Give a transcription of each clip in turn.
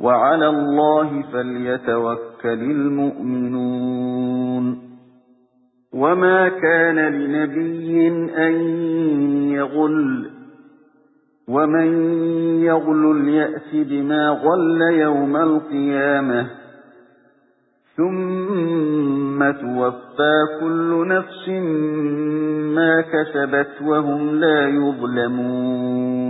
وَعَلَى اللَّهِ فَلْيَتَوَكَّلِ الْمُؤْمِنُونَ. وَمَا كَانَ لِنَبِيٍّ أَن يَغُلَّ وَمَن يَغْلُلْ يَأْتِ بِمَا غَلَّ يَوْمَ الْقِيَامَةِ. ثُمَّ تُوَفَّى كُلُّ نَفْسٍ مَا كَسَبَتْ وَهُمْ لَا يُظْلَمُونَ.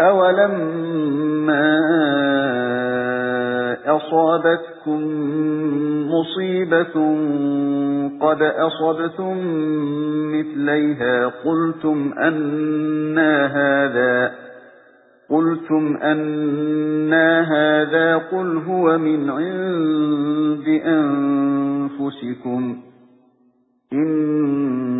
أَوَلَمَّا أَصَابَتْكُم مُّصِيبَةٌ قَدْ أَصَبْتُم مِّثْلَيْهَا قُلْتُمْ أَنَّىٰ هَٰذَا قُلْتُمْ أَنَّىٰ هَٰذَا قُلْ هُوَ مِنْ عِندِ أَنفُسِكُمْ